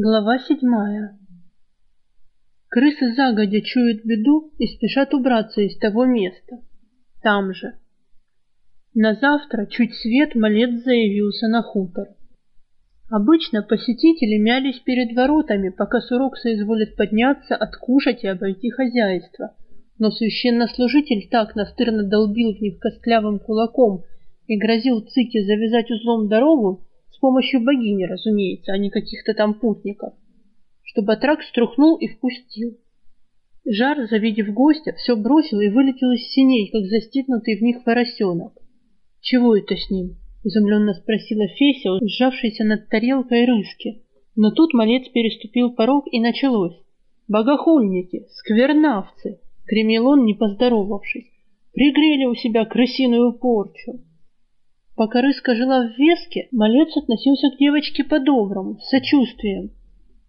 Глава седьмая. Крысы загодя чуют беду и спешат убраться из того места. Там же. На завтра, чуть свет, малец заявился на хутор. Обычно посетители мялись перед воротами, пока Сурок соизволит подняться, откушать и обойти хозяйство. Но священнослужитель так настырно долбил в них костлявым кулаком и грозил Цике завязать узлом дорогу, с помощью богини, разумеется, а не каких-то там путников. Чтобы Атрак струхнул и впустил. Жар, завидев гостя, все бросил и вылетел из синей, как застигнутый в них поросенок. «Чего это с ним?» — изумленно спросила Феся, сжавшаяся над тарелкой рыски. Но тут малец переступил порог, и началось. «Богохульники! Сквернавцы!» — кремел он, не поздоровавшись. «Пригрели у себя крысиную порчу!» Пока Рыска жила в Веске, малец относился к девочке по-доброму, с сочувствием.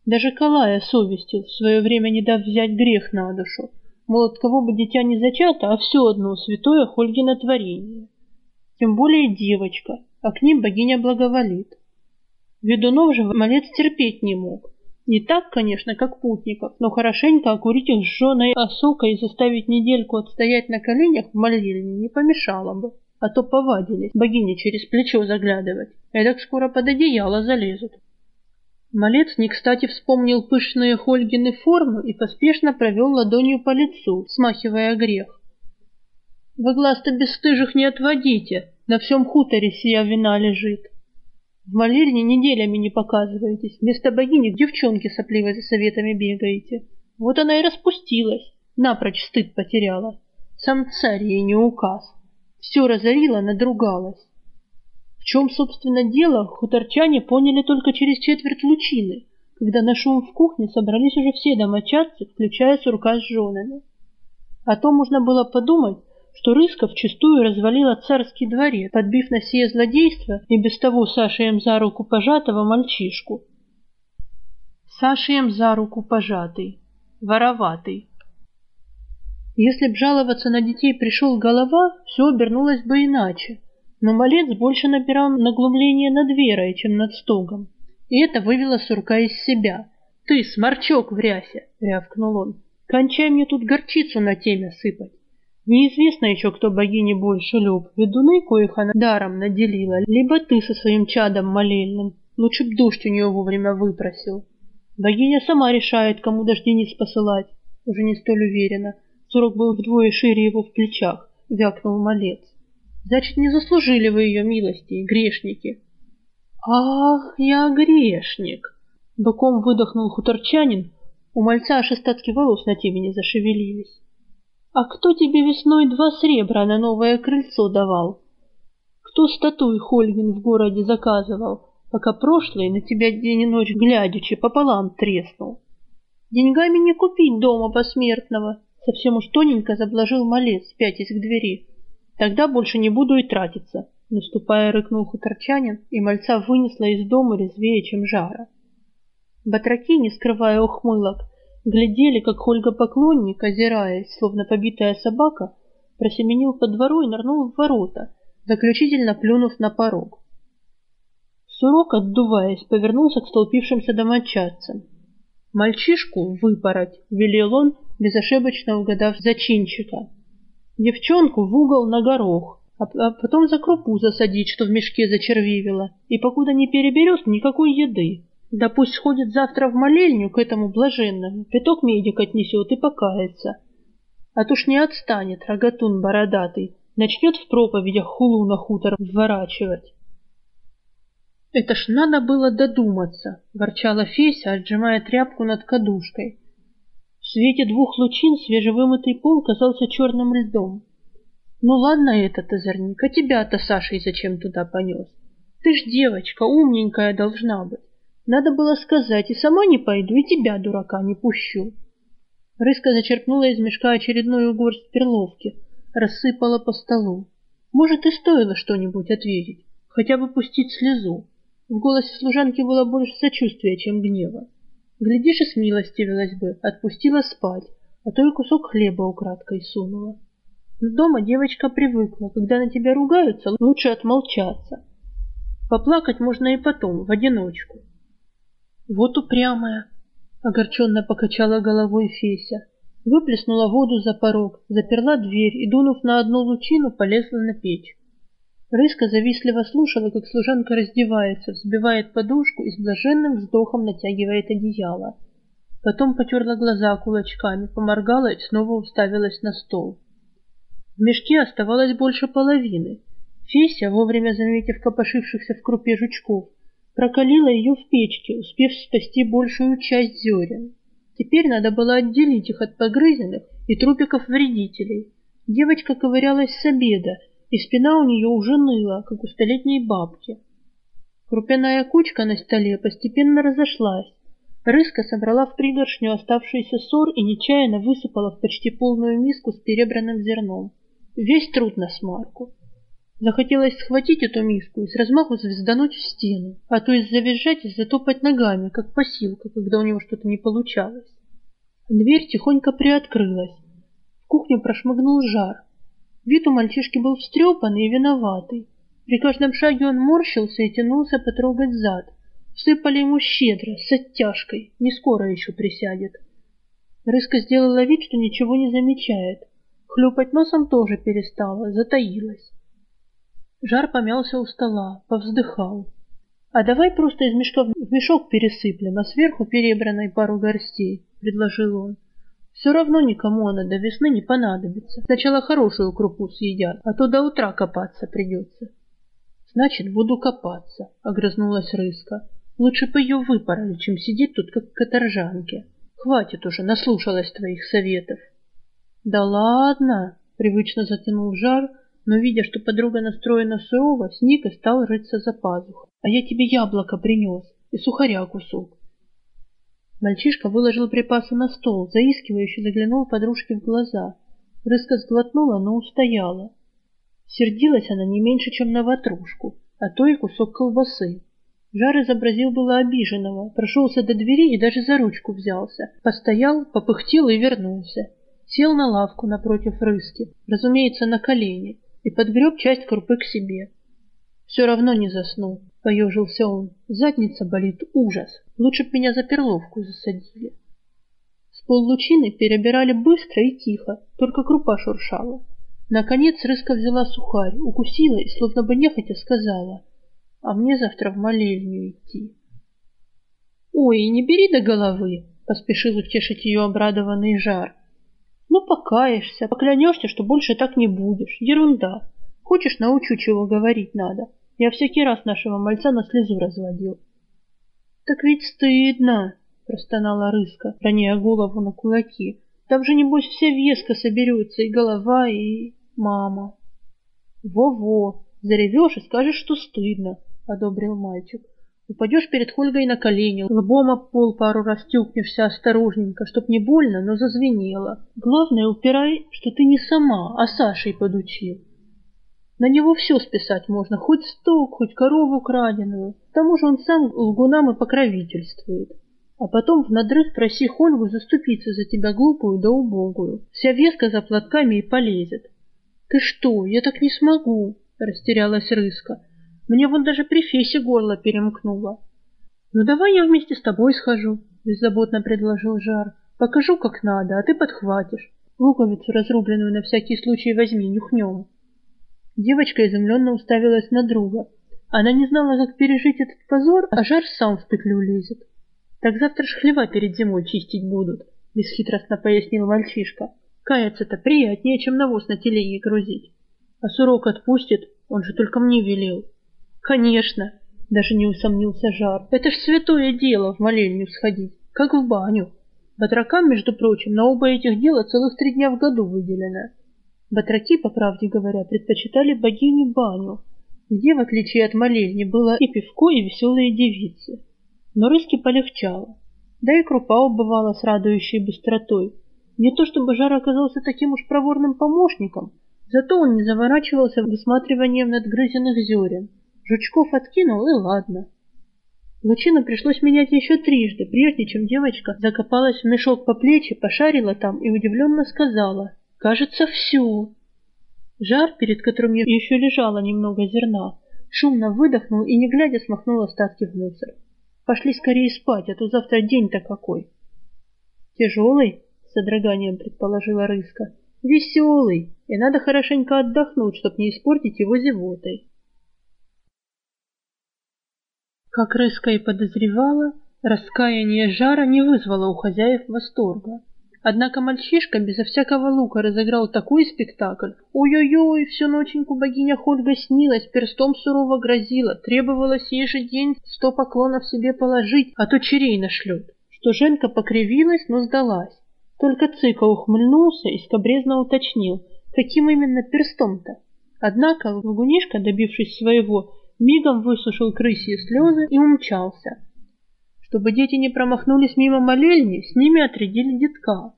Даже Калая совестил, в свое время не дав взять грех на душу. Мол, от кого бы дитя не зачато, а все одно святое Хольгино творение. Тем более девочка, а к ним богиня благоволит. Ведунов же малец терпеть не мог. Не так, конечно, как путников, но хорошенько окурить их сжженной осокой и заставить недельку отстоять на коленях в молельне не помешало бы а то повадились богини через плечо заглядывать. Эдак скоро под одеяло залезут. Малец не кстати вспомнил пышные Хольгины формы и поспешно провел ладонью по лицу, смахивая грех. «Вы глаз-то бесстыжих не отводите, на всем хуторе сия вина лежит. В молельне неделями не показываетесь, вместо богини к девчонке сопливой за советами бегаете. Вот она и распустилась, напрочь стыд потеряла. Сам царь ей не указ». Все разорила, надругалась. В чем, собственно, дело, хуторчане поняли только через четверть лучины, когда на шум в кухне собрались уже все домочадцы, включая сурка с женами. А то можно было подумать, что Рыска вчистую развалила царский дворец, подбив на сие злодейство и без того Сашеем за руку пожатого мальчишку. Сашеем за руку пожатый, вороватый. Если б жаловаться на детей пришел голова, все обернулось бы иначе. Но малец больше напирал на глумление над Верой, чем над стогом. И это вывело Сурка из себя. «Ты, сморчок в рясе!» — рявкнул он. «Кончай мне тут горчицу на теме сыпать. Неизвестно еще, кто богине больше люб, ведуны, коих она даром наделила, либо ты со своим чадом молельным. Лучше б дождь у нее вовремя выпросил. Богиня сама решает, кому дождениц посылать. Уже не столь уверенно. Сурок был вдвое шире его в плечах, вякнул малец. Значит, не заслужили вы ее милости, грешники. Ах, я грешник! Боком выдохнул хуторчанин, у мальца аж остатки волос на темени зашевелились. А кто тебе весной два сребра на новое крыльцо давал? Кто статуй Хольгин в городе заказывал, пока прошлый на тебя день и ночь глядячи пополам треснул? Деньгами не купить дома посмертного, Совсем уж тоненько заблажил малец, пятясь к двери. Тогда больше не буду и тратиться. Наступая, рыкнул хуторчанин, и мальца вынесла из дома резвее, чем жара. Батраки, не скрывая ухмылок, глядели, как Ольга-поклонник, озираясь, словно побитая собака, просеменил по двору и нырнул в ворота, заключительно плюнув на порог. Сурок, отдуваясь, повернулся к столпившимся домочадцам. «Мальчишку выпороть!» — велел он, безошибочно угадав зачинщика. Девчонку в угол на горох, а, а потом за крупу засадить, что в мешке зачервивило, и покуда не переберет никакой еды. Да пусть сходит завтра в молельню к этому блаженному, пяток медик отнесет и покается. А то ж не отстанет рогатун бородатый, начнет в проповедях хулу на хутор вворачивать. «Это ж надо было додуматься», — ворчала Феся, отжимая тряпку над кадушкой. В свете двух лучин свежевымытый пол казался черным льдом. Ну ладно этот озорник, а тебя-то Сашей зачем туда понес? Ты ж девочка, умненькая должна быть. Надо было сказать, и сама не пойду, и тебя, дурака, не пущу. Рыска зачерпнула из мешка очередную горсть перловки, рассыпала по столу. Может, и стоило что-нибудь ответить, хотя бы пустить слезу. В голосе служанки было больше сочувствия, чем гнева. Глядишь, и смилостивилась бы, отпустила спать, а то и кусок хлеба украдкой сунула. Но дома девочка привыкла, когда на тебя ругаются, лучше отмолчаться. Поплакать можно и потом, в одиночку. Вот упрямая, огорченно покачала головой Феся. Выплеснула воду за порог, заперла дверь и, дунув на одну лучину, полезла на печь. Рыска завистливо слушала, как служанка раздевается, взбивает подушку и с блаженным вздохом натягивает одеяло. Потом потерла глаза кулачками, поморгала и снова уставилась на стол. В мешке оставалось больше половины. Феся, вовремя заметив копошившихся в крупе жучков, прокалила ее в печке, успев спасти большую часть зерен. Теперь надо было отделить их от погрызенных и трупиков вредителей. Девочка ковырялась с обеда, и спина у нее уже ныла, как у столетней бабки. Крупяная кучка на столе постепенно разошлась. Рыска собрала в пригоршню оставшийся сор и нечаянно высыпала в почти полную миску с перебранным зерном. Весь труд на смарку. Захотелось схватить эту миску и с размаху звездануть в стену, а то и завизжать и затопать ногами, как посилка, когда у него что-то не получалось. Дверь тихонько приоткрылась. В кухню прошмыгнул жар. Вид у мальчишки был встрепанный и виноватый. При каждом шаге он морщился и тянулся потрогать зад. Сыпали ему щедро, с оттяжкой, не скоро еще присядет. Рыска сделала вид, что ничего не замечает. Хлюпать носом тоже перестала, затаилась. Жар помялся у стола, повздыхал. «А давай просто из мешка в мешок пересыплем, а сверху перебранной пару горстей», — предложил он. Все равно никому она до весны не понадобится. Сначала хорошую крупу съедят, а то до утра копаться придется. Значит, буду копаться, огрызнулась рыска. Лучше бы ее выпороли, чем сидеть тут, как каторжанке. Хватит уже, наслушалась твоих советов. Да ладно, привычно затянул жар, но, видя, что подруга настроена сурово, сник стал рыться за пазух. А я тебе яблоко принес и сухаря кусок. Мальчишка выложил припасы на стол, заискивающе заглянул подружке в глаза. Рыска сглотнула, но устояла. Сердилась она не меньше, чем на ватрушку, а то и кусок колбасы. Жар изобразил было обиженного, прошелся до двери и даже за ручку взялся. Постоял, попыхтел и вернулся. Сел на лавку напротив рыски, разумеется, на колени, и подгреб часть крупы к себе. Все равно не заснул. — поежился он. «Задница болит, ужас. Лучше б меня за перловку засадили». С поллучины перебирали быстро и тихо, только крупа шуршала. Наконец рыска взяла сухарь, укусила и, словно бы нехотя, сказала, «А мне завтра в молельню идти». «Ой, не бери до головы!» — поспешил утешить ее обрадованный жар. «Ну, покаешься, поклянешься, что больше так не будешь. Ерунда. Хочешь, научу, чего говорить надо. Я всякий раз нашего мальца на слезу разводил. Так ведь стыдно, простонала рыска, роняя голову на кулаки. Там же, небось, вся веска соберется, и голова, и мама. Во-во, заревешь и скажешь, что стыдно, одобрил мальчик. Упадешь перед Хольгой на колени, лбом об пол пару раз тюкнешься осторожненько, чтоб не больно, но зазвенело. Главное, упирай, что ты не сама, а Сашей подучил. На него все списать можно, хоть сток, хоть корову краденую. К тому же он сам лгунам и покровительствует. А потом в надрыв проси Хольгу заступиться за тебя глупую да убогую. Вся веска за платками и полезет. Ты что, я так не смогу, растерялась Рыска. Мне вон даже при фесе горло перемкнуло. Ну давай я вместе с тобой схожу, беззаботно предложил Жар. Покажу, как надо, а ты подхватишь. Луковицу разрубленную на всякий случай возьми, нюхнем. Девочка изумленно уставилась на друга. Она не знала, как пережить этот позор, а жар сам в петлю лезет. Так завтра ж хлева перед зимой чистить будут, бесхитростно пояснил мальчишка. Каяться-то приятнее, чем навоз на телеге грузить. А сурок отпустит, он же только мне велел. Конечно, даже не усомнился жар. Это ж святое дело в молельню сходить, как в баню. Батракам, между прочим, на оба этих дела целых три дня в году выделено. Батраки, по правде говоря, предпочитали богиню баню, где, в отличие от молельни, было и пивко, и веселые девицы. Но рыски полегчало. Да и крупа убывала с радующей быстротой. Не то чтобы Жар оказался таким уж проворным помощником, зато он не заворачивался высматриванием надгрызенных зерен. Жучков откинул, и ладно. Лучину пришлось менять еще трижды, прежде чем девочка закопалась в мешок по плечи, пошарила там и удивленно сказала — Кажется, всю. Жар, перед которым еще лежало немного зерна, шумно выдохнул и, не глядя, смахнул остатки в мусор. Пошли скорее спать, а то завтра день-то какой. Тяжелый, с содроганием предположила Рыска. Веселый, и надо хорошенько отдохнуть, чтоб не испортить его зевотой. Как Рыска и подозревала, раскаяние жара не вызвало у хозяев восторга. Однако мальчишка безо всякого лука разыграл такой спектакль. Ой-ой-ой, всю ноченьку богиня Хольга снилась, перстом сурово грозила, требовалось ей же день сто поклонов себе положить, а то черей нашлет. Что Женка покривилась, но сдалась. Только Цыка ухмыльнулся и скобрезно уточнил, каким именно перстом-то. Однако Лугунишка, добившись своего, мигом высушил крысьи слезы и умчался. Чтобы дети не промахнулись мимо молельни, с ними отрядили детка.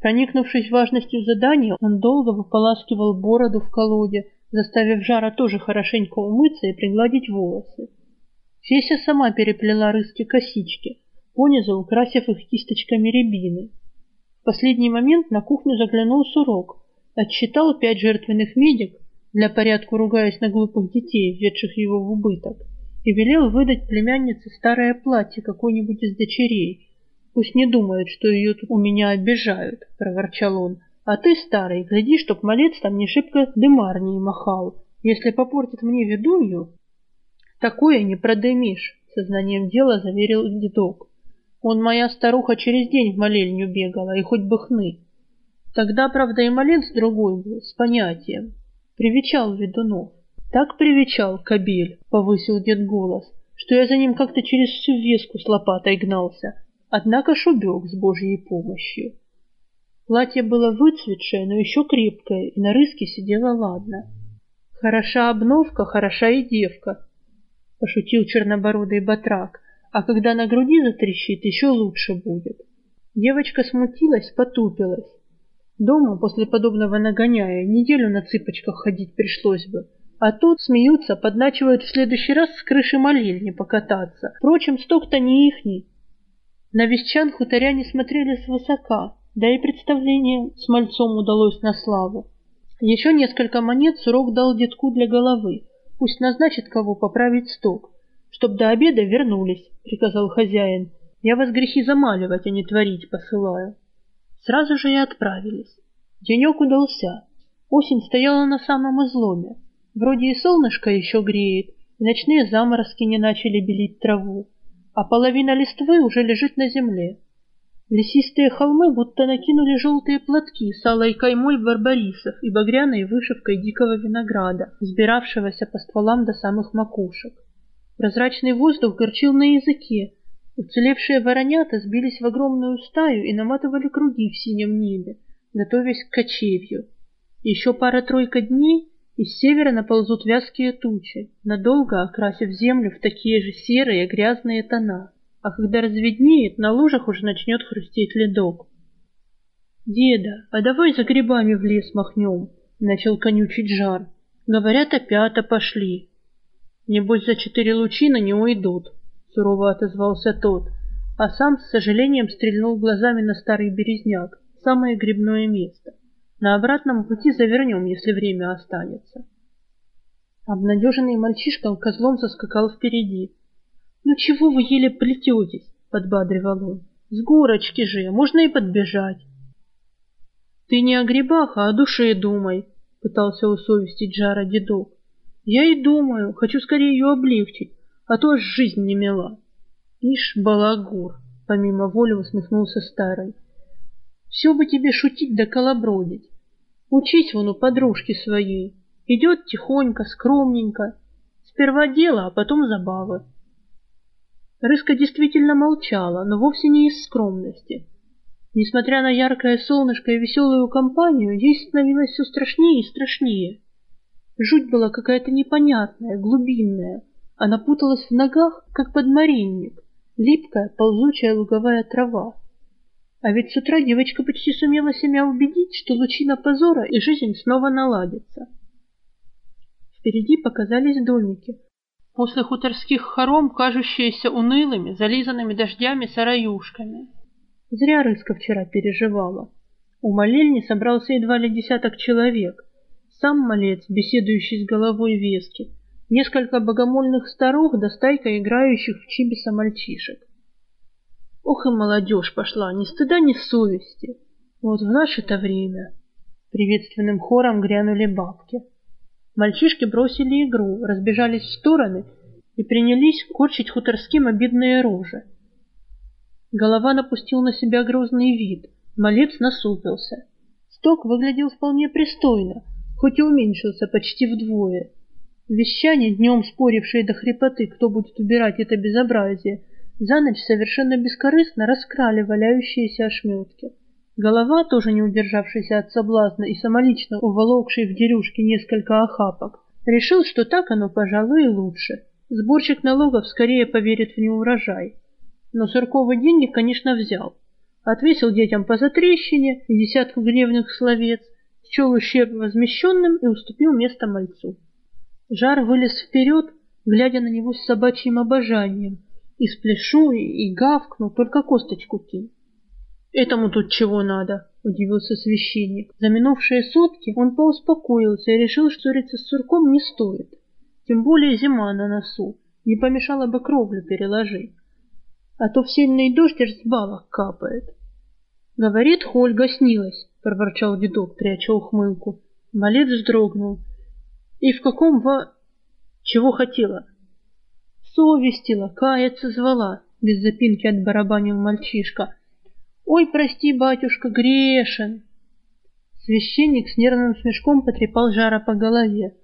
Проникнувшись важностью задания, он долго выполаскивал бороду в колоде, заставив Жара тоже хорошенько умыться и пригладить волосы. Феся сама переплела рыски косички, понизу украсив их кисточками рябины. В последний момент на кухню заглянул Сурок, отсчитал пять жертвенных медик, для порядка ругаясь на глупых детей, введших его в убыток и велел выдать племяннице старое платье какой-нибудь из дочерей. Пусть не думает, что ее тут у меня обижают, — проворчал он. А ты, старый, гляди, чтоб малец там не шибко дымар не махал. Если попортит мне ведунью, такое не продымишь, — сознанием дела заверил дедок. Он моя старуха через день в молельню бегала, и хоть бы хны. Тогда, правда, и малец другой был, с понятием. Привечал ведунов. Так привечал кобель, повысил дед голос, что я за ним как-то через всю веску с лопатой гнался, однако шубек с божьей помощью. Платье было выцветшее, но еще крепкое, и на рыске сидело ладно. Хороша обновка, хороша и девка, пошутил чернобородый батрак, а когда на груди затрещит, еще лучше будет. Девочка смутилась, потупилась. Дома после подобного нагоняя неделю на цыпочках ходить пришлось бы, а тут смеются, подначивают в следующий раз с крыши молельни покататься. Впрочем, сток-то не ихний. На вещан хуторяне смотрели свысока, да и представление с мальцом удалось на славу. Еще несколько монет Сурок дал детку для головы. Пусть назначит кого поправить сток. Чтоб до обеда вернулись, приказал хозяин. Я вас грехи замаливать, а не творить посылаю. Сразу же и отправились. Денек удался. Осень стояла на самом изломе. Вроде и солнышко еще греет, и ночные заморозки не начали белить траву, а половина листвы уже лежит на земле. Лесистые холмы будто накинули желтые платки с алой каймой барбарисов и багряной вышивкой дикого винограда, сбиравшегося по стволам до самых макушек. Прозрачный воздух горчил на языке, уцелевшие воронята сбились в огромную стаю и наматывали круги в синем небе, готовясь к кочевью. Еще пара-тройка дней, и с севера наползут вязкие тучи, надолго окрасив землю в такие же серые грязные тона. А когда разведнеет, на лужах уже начнет хрустеть ледок. «Деда, а давай за грибами в лес махнем», — начал конючить жар. «Говорят, опята пошли». «Небось, за четыре лучина не уйдут», — сурово отозвался тот, а сам с сожалением стрельнул глазами на старый березняк, самое грибное место. На обратном пути завернем, если время останется. Обнадеженный мальчишка козлом заскакал впереди. «Ну чего вы еле плететесь?» — подбадривал он. «С горочки же, можно и подбежать». «Ты не о грибах, а о душе думай», — пытался усовестить Жара дедок. «Я и думаю, хочу скорее ее облегчить, а то аж жизнь не мила». «Ишь, балагур», — помимо воли усмехнулся старый. «Все бы тебе шутить да колобродить. Учись вон у подружки своей. Идет тихонько, скромненько. Сперва дело, а потом забавы. Рыска действительно молчала, но вовсе не из скромности. Несмотря на яркое солнышко и веселую компанию, ей становилось все страшнее и страшнее. Жуть была какая-то непонятная, глубинная. Она путалась в ногах, как подмаренник, липкая, ползучая луговая трава. А ведь с утра девочка почти сумела себя убедить, что лучина позора и жизнь снова наладится. Впереди показались домики. После хуторских хором, кажущиеся унылыми, зализанными дождями сараюшками. Зря Рыска вчера переживала. У молельни собрался едва ли десяток человек. Сам малец, беседующий с головой вески, несколько богомольных старух да стайка играющих в чибиса мальчишек. Ох и молодежь пошла, ни стыда, ни совести. Вот в наше-то время приветственным хором грянули бабки. Мальчишки бросили игру, разбежались в стороны и принялись корчить хуторским обидные рожи. Голова напустил на себя грозный вид, малец насупился. Сток выглядел вполне пристойно, хоть и уменьшился почти вдвое. Вещане, днем спорившие до хрипоты, кто будет убирать это безобразие, за ночь совершенно бескорыстно раскрали валяющиеся ошметки. Голова, тоже не удержавшийся от соблазна и самолично уволокший в дерюшке несколько охапок, решил, что так оно, пожалуй, и лучше. Сборщик налогов скорее поверит в неурожай. Но Сурковый деньги, конечно, взял. Отвесил детям по затрещине и десятку гневных словец, счел ущерб возмещенным и уступил место мальцу. Жар вылез вперед, глядя на него с собачьим обожанием, и спляшу, и гавкну, только косточку кинь. «Этому тут чего надо?» — удивился священник. За минувшие сутки он поуспокоился и решил, что ссориться с сурком не стоит. Тем более зима на носу, не помешало бы кровлю переложить. А то в сильный дождь аж с балок капает. «Говорит, Хольга снилась», — проворчал дедок, пряча ухмылку. Малец вздрогнул. «И в каком во...» «Чего хотела?» «Совестила, каяться звала», — без запинки отбарабанил мальчишка. «Ой, прости, батюшка, грешен!» Священник с нервным смешком потрепал жара по голове.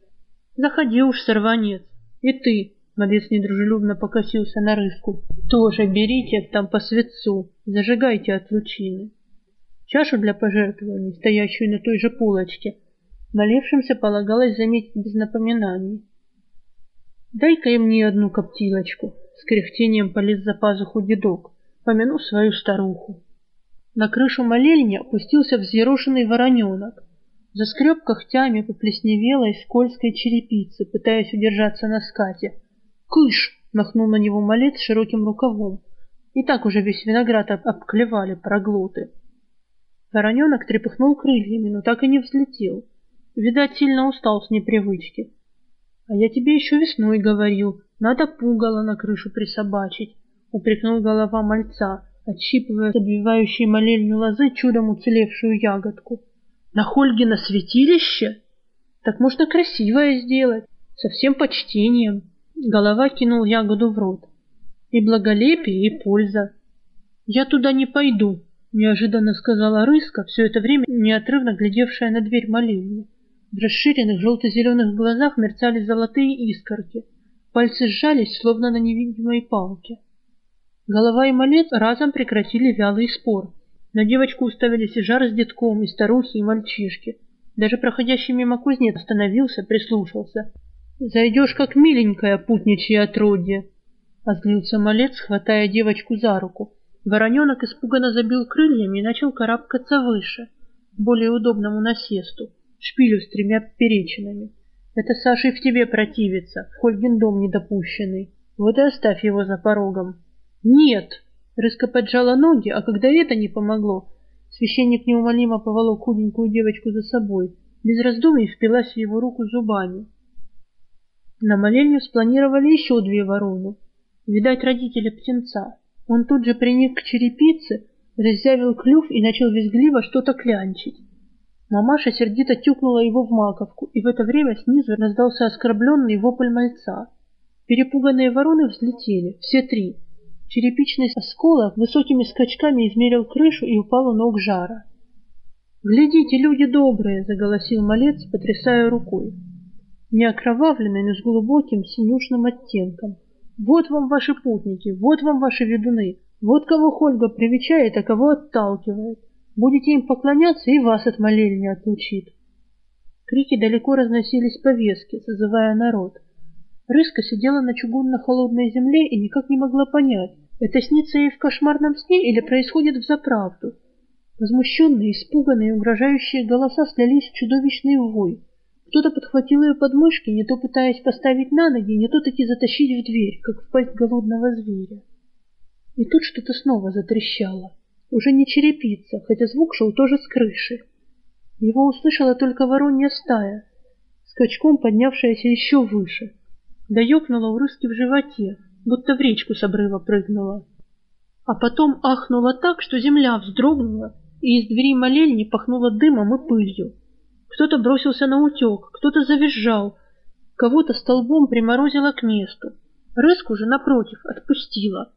«Заходи уж, сорванец, и ты!» Малец недружелюбно покосился на рыску. «Тоже берите там по светцу, зажигайте от лучины». Чашу для пожертвований, стоящую на той же полочке, налившимся полагалось заметить без напоминаний. «Дай-ка и мне одну коптилочку», — с кряхтением полез за пазуху дедок, помянув свою старуху. На крышу молельни опустился взъерошенный вороненок. Заскреб когтями по плесневелой скользкой черепице, пытаясь удержаться на скате. «Кыш!» — махнул на него малец широким рукавом. И так уже весь виноград об обклевали проглоты. Вороненок трепыхнул крыльями, но так и не взлетел. Видать, сильно устал с непривычки. — А я тебе еще весной говорил, надо пугало на крышу присобачить, — упрекнул голова мальца, отщипывая с обвивающей молельню лозы чудом уцелевшую ягодку. На Хольгина святилище? Так можно красивое сделать, со всем почтением. Голова кинул ягоду в рот. И благолепие, и польза. Я туда не пойду, неожиданно сказала Рыска, все это время неотрывно глядевшая на дверь молельни. В расширенных желто-зеленых глазах мерцали золотые искорки. Пальцы сжались, словно на невидимой палке. Голова и малец разом прекратили вялый спор. На девочку уставились и жар с детком, и старухи, и мальчишки. Даже проходящий мимо кузнец остановился, прислушался. «Зайдешь, как миленькая путничья отродье!» Озлился малец, хватая девочку за руку. Вороненок испуганно забил крыльями и начал карабкаться выше, к более удобному насесту, шпилю с тремя перечинами. «Это Сашей в тебе противится, в Хольгин дом недопущенный. Вот и оставь его за порогом». «Нет!» Рыска поджала ноги, а когда это не помогло, священник неумолимо поволок худенькую девочку за собой, без раздумий впилась в его руку зубами. На молельню спланировали еще две вороны. Видать, родители птенца. Он тут же приник к черепице, разъявил клюв и начал визгливо что-то клянчить. Мамаша сердито тюкнула его в маковку, и в это время снизу раздался оскорбленный вопль мальца. Перепуганные вороны взлетели, все три, Черепичный осколок высокими скачками измерил крышу и упал у ног жара. «Глядите, люди добрые!» — заголосил малец, потрясая рукой. Не окровавленный, но с глубоким синюшным оттенком. «Вот вам ваши путники, вот вам ваши ведуны, вот кого Хольга привечает, а кого отталкивает. Будете им поклоняться, и вас от молельни отлучит». Крики далеко разносились по веске, созывая народ. Рыска сидела на чугунно-холодной земле и никак не могла понять, это снится ей в кошмарном сне или происходит взаправду. Возмущенные, испуганные, угрожающие голоса слились в чудовищный вой. Кто-то подхватил ее подмышки, не то пытаясь поставить на ноги, не то таки затащить в дверь, как в пасть голодного зверя. И тут что-то снова затрещало. Уже не черепица, хотя звук шел тоже с крыши. Его услышала только воронья стая, скачком поднявшаяся еще выше — Да ёкнула у Рыски в животе, будто в речку с обрыва прыгнула. А потом ахнула так, что земля вздрогнула, и из двери молельни пахнуло дымом и пылью. Кто-то бросился на утек, кто-то завизжал, кого-то столбом приморозило к месту. Рыску же, напротив, отпустила.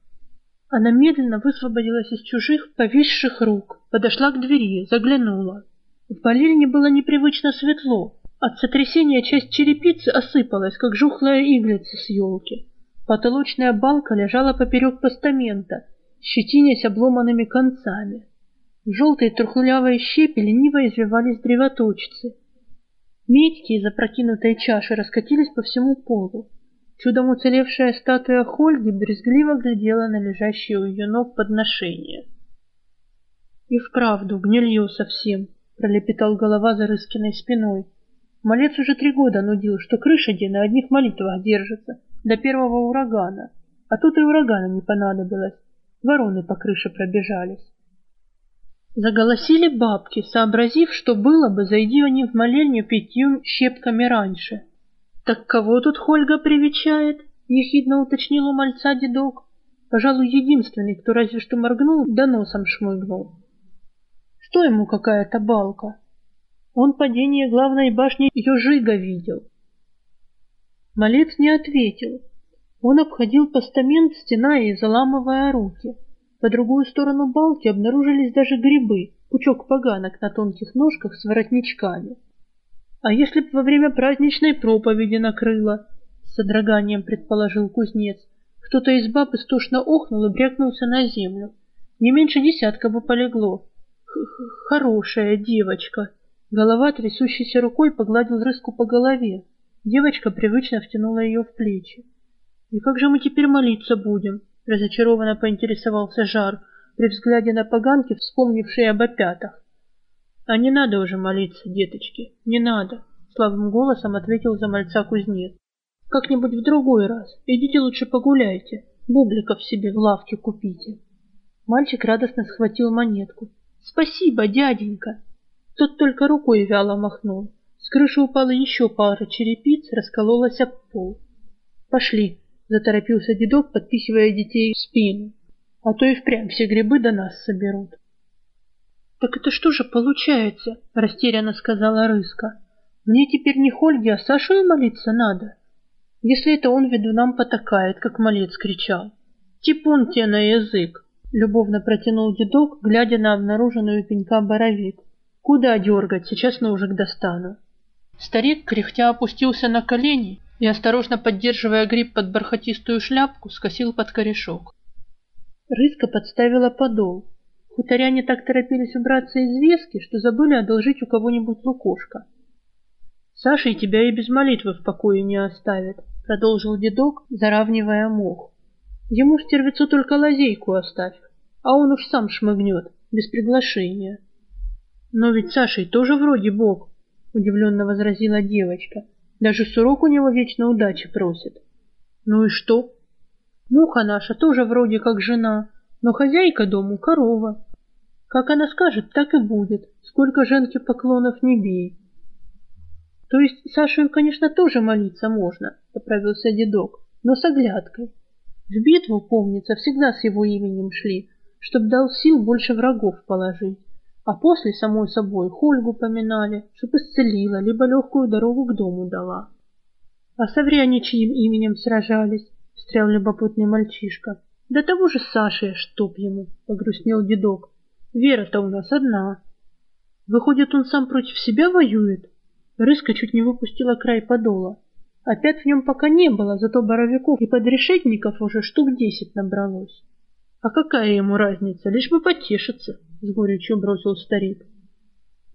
Она медленно высвободилась из чужих, повисших рук, подошла к двери, заглянула. В молельне было непривычно светло. От сотрясения часть черепицы осыпалась, как жухлая иглица с елки. Потолочная балка лежала поперек постамента, щетинясь обломанными концами. В желтой трухлявой щепи лениво извивались древоточцы. Медьки из опрокинутой чаши раскатились по всему полу. Чудом уцелевшая статуя Хольги брезгливо глядела на лежащие у ее ног подношения. «И вправду, гнилье совсем», — пролепетал голова за Рыскиной спиной. Малец уже три года нудил, что крыша где на одних молитвах держится, до первого урагана. А тут и урагана не понадобилось. Вороны по крыше пробежались. Заголосили бабки, сообразив, что было бы, зайди они в молельню пятью щепками раньше. «Так кого тут Хольга привечает?» — ехидно уточнил у мальца дедок. Пожалуй, единственный, кто разве что моргнул, да носом шмыгнул. Что ему какая-то балка? Он падение главной башни Ёжига видел. Малец не ответил. Он обходил постамент, стеная и заламывая руки. По другую сторону балки обнаружились даже грибы, пучок поганок на тонких ножках с воротничками. А если б во время праздничной проповеди накрыло, с содроганием предположил кузнец, кто-то из баб истошно охнул и брякнулся на землю. Не меньше десятка бы полегло. Х -х Хорошая девочка. Голова, трясущейся рукой, погладил рыску по голове. Девочка привычно втянула ее в плечи. «И как же мы теперь молиться будем?» разочарованно поинтересовался Жар, при взгляде на поганки, вспомнившие об опятах. «А не надо уже молиться, деточки, не надо», — слабым голосом ответил за мальца кузнец. «Как-нибудь в другой раз. Идите лучше погуляйте, бубликов себе в лавке купите». Мальчик радостно схватил монетку. «Спасибо, дяденька!» Тот только рукой вяло махнул. С крыши упала еще пара черепиц, раскололась об пол. «Пошли!» заторопился дедок, подпихивая детей в спину. А то и впрямь все грибы до нас соберут. Так это что же получается? растерянно сказала Рыска. Мне теперь не Хольге, а Сашу и молиться надо. Если это он ведунам потакает, как малец кричал. Типун тебе на язык! Любовно протянул дедок, глядя на обнаруженную пенька боровик. Куда дергать? Сейчас ножик достану. Старик кряхтя опустился на колени и, осторожно поддерживая гриб под бархатистую шляпку, скосил под корешок. Рыска подставила подол. Хуторяне так торопились убраться из вески, что забыли одолжить у кого-нибудь лукошка. «Саша и тебя и без молитвы в покое не оставит», — продолжил дедок, заравнивая мох. «Ему стервецу только лазейку оставь, а он уж сам шмыгнет, без приглашения». «Но ведь Сашей тоже вроде бог», — удивленно возразила девочка. Даже сурок у него вечно удачи просит. Ну и что? Муха наша тоже вроде как жена, но хозяйка дому корова. Как она скажет, так и будет, сколько женке поклонов не бей. То есть Сашу, конечно, тоже молиться можно, поправился дедок, но с оглядкой. В битву, помнится, всегда с его именем шли, чтоб дал сил больше врагов положить. А после, самой собой, Хольгу поминали, чтоб исцелила, либо легкую дорогу к дому дала. А с Авряничьим именем сражались, встрял любопытный мальчишка. Да того же Саши, чтоб ему, погрустнел дедок. Вера-то у нас одна. Выходит, он сам против себя воюет? Рыска чуть не выпустила край подола. Опять в нем пока не было, зато боровиков и подрешетников уже штук десять набралось. А какая ему разница, лишь бы потешиться, с горечью бросил старик.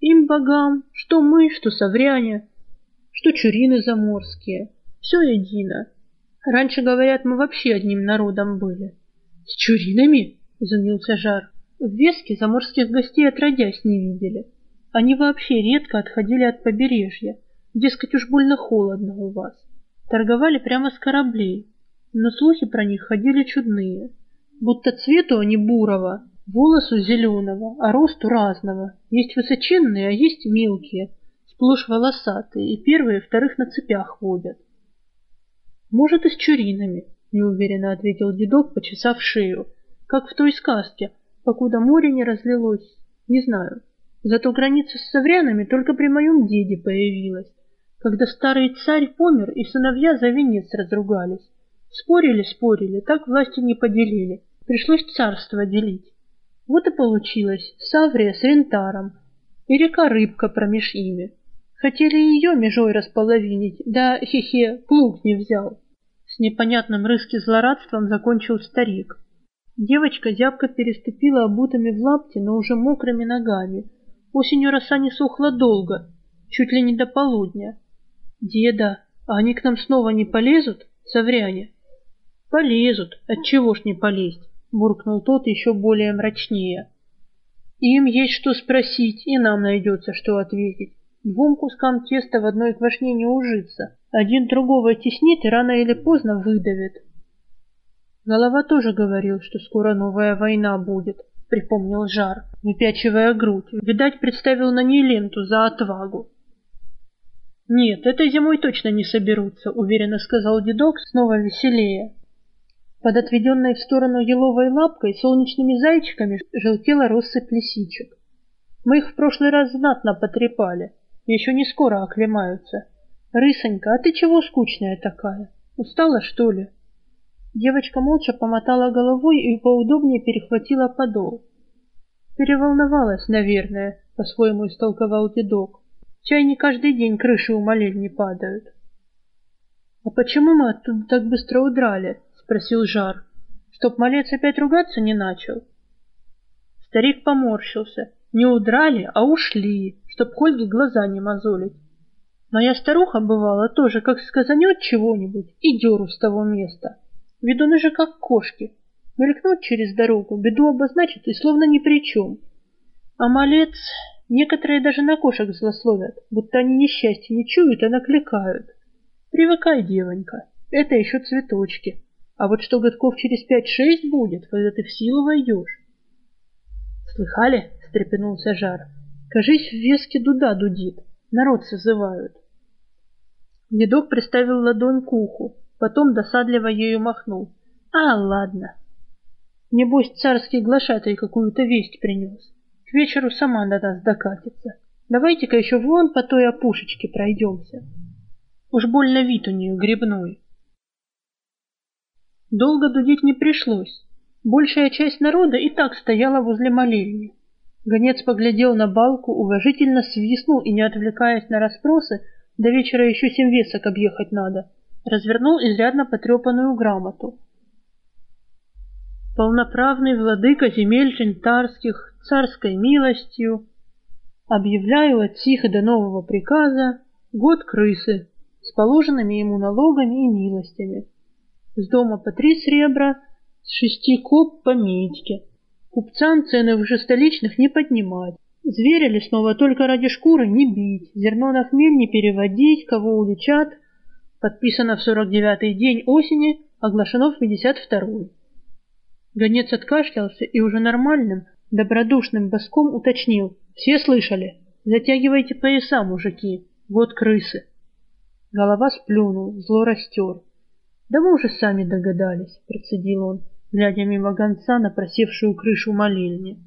Им богам, что мы, что совряне, что чурины заморские, все едино. Раньше, говорят, мы вообще одним народом были. С чуринами? Изумился Жар. В Веске заморских гостей отродясь не видели. Они вообще редко отходили от побережья. Дескать, уж больно холодно у вас. Торговали прямо с кораблей. Но слухи про них ходили чудные будто цвету они бурого, волосу зеленого, а росту разного. Есть высоченные, а есть мелкие, сплошь волосатые, и первые вторых на цепях водят. Может, и с чуринами, неуверенно ответил дедок, почесав шею. Как в той сказке, покуда море не разлилось. Не знаю. Зато граница с саврянами только при моем деде появилась, когда старый царь помер и сыновья за венец разругались. Спорили, спорили, так власти не поделили. Пришлось царство делить. Вот и получилось Саврия с Рентаром и река Рыбка промеж ими. Хотели ее межой располовинить, да, хе-хе, плуг не взял. С непонятным рыски злорадством закончил старик. Девочка зябко переступила обутыми в лапти, но уже мокрыми ногами. Осенью роса не сохла долго, чуть ли не до полудня. «Деда, а они к нам снова не полезут, совряне?» «Полезут, отчего ж не полезть?» — буркнул тот еще более мрачнее. «Им есть что спросить, и нам найдется, что ответить. Двум кускам теста в одной квашне не ужиться. Один другого теснит и рано или поздно выдавит». Голова тоже говорил, что скоро новая война будет, припомнил Жар, выпячивая грудь. Видать, представил на ней ленту за отвагу. «Нет, этой зимой точно не соберутся», — уверенно сказал дедок, снова веселее. Под отведенной в сторону еловой лапкой солнечными зайчиками желтела россыпь лисичек. Мы их в прошлый раз знатно потрепали, еще не скоро оклемаются. Рысонька, а ты чего скучная такая? Устала, что ли? Девочка молча помотала головой и поудобнее перехватила подол. Переволновалась, наверное, по-своему истолковал дедок. Чай не каждый день крыши у молельни падают. — А почему мы оттуда так быстро удрали? — спросил Жар. — Чтоб малец опять ругаться не начал. Старик поморщился. Не удрали, а ушли, чтоб Хольге глаза не мозолить. Моя старуха, бывала, тоже как сказанет чего-нибудь и деру с того места. Ведуны же как кошки. Мелькнут через дорогу, беду обозначат и словно ни при чем. А малец Некоторые даже на кошек злословят, будто они несчастья не чуют, а накликают. Привыкай, девонька, это еще цветочки. А вот что годков через пять-шесть будет, когда ты в силу войдешь. Слыхали? — встрепенулся Жар. Кажись, в веске дуда дудит. Народ созывают. Дедок приставил ладонь к уху, потом досадливо ею махнул. А, ладно. Небось, царский глашатай какую-то весть принес вечеру сама до нас докатится. Давайте-ка еще вон по той опушечке пройдемся. Уж больно вид у нее грибной. Долго дудить не пришлось. Большая часть народа и так стояла возле молельни. Гонец поглядел на балку, уважительно свистнул и, не отвлекаясь на расспросы, до вечера еще семь весок объехать надо, развернул изрядно потрепанную грамоту. Полноправный владыка земель жентарских, царской милостью объявляю от сих до нового приказа год крысы с положенными ему налогами и милостями. С дома по три сребра, с шести коп по медьке. Купцам цены выше столичных не поднимать. Зверя лесного только ради шкуры не бить, зерно на хмель не переводить, кого уличат. Подписано в 49-й день осени, оглашено в 52-й. Гонец откашлялся и уже нормальным, добродушным боском уточнил. «Все слышали? Затягивайте пояса, мужики. Год крысы». Голова сплюнул, зло растер. «Да вы уже сами догадались», — процедил он, глядя мимо гонца на просевшую крышу молельни.